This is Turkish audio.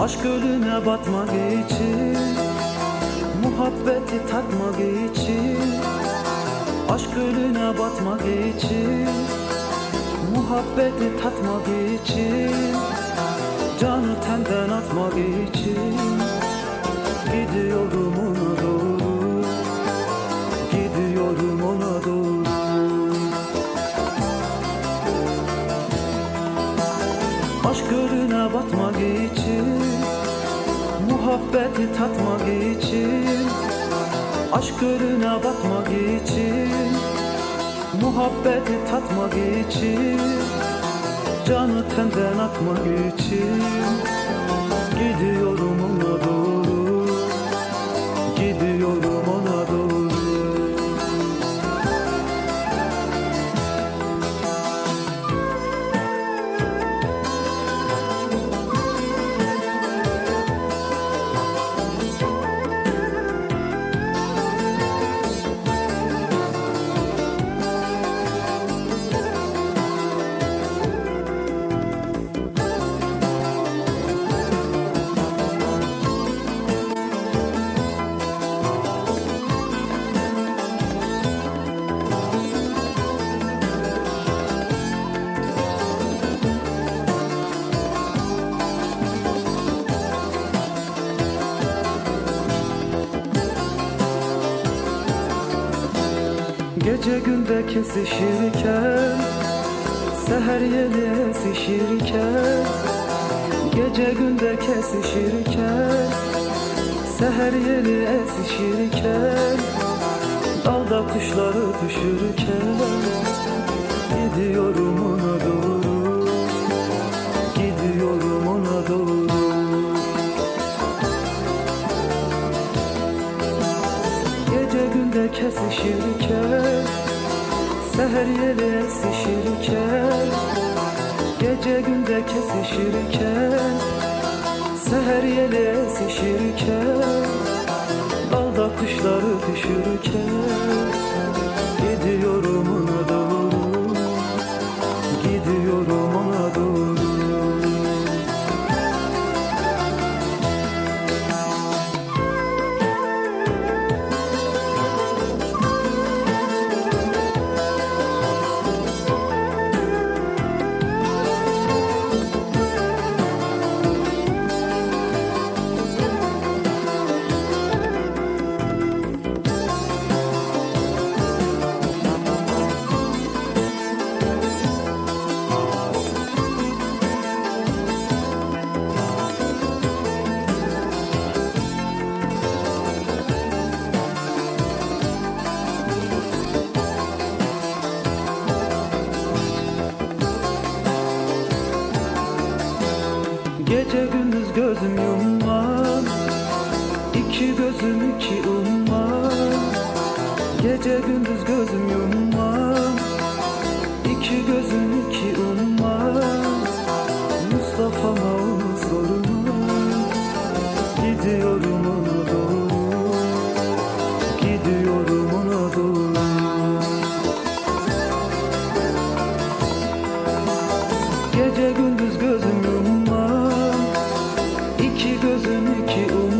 Aşk gölüne batmak için Muhabbeti tatmak için Aşk gölüne batmak için Muhabbeti tatmak için Muhabbeti tatmak için Aşk gölüne batmak için Muhabbeti tatmak için Canı tenden atmak için Gidiyorum Gece günde kesişirken Seher yeli esişirken Gece günde kesişirken Seher yeli esişirken Dalda kuşları düşürürken Gidiyorum Günde kesişirken Seher yeli esişirken Gece günde kesişirken Seher yeli esişirken Dalda kuşları düşürürken Gece gündüz gözüm yummam İki gözüm iki ummam Gece gündüz gözüm yummam İki gözüm iki ummam gözünü ki umut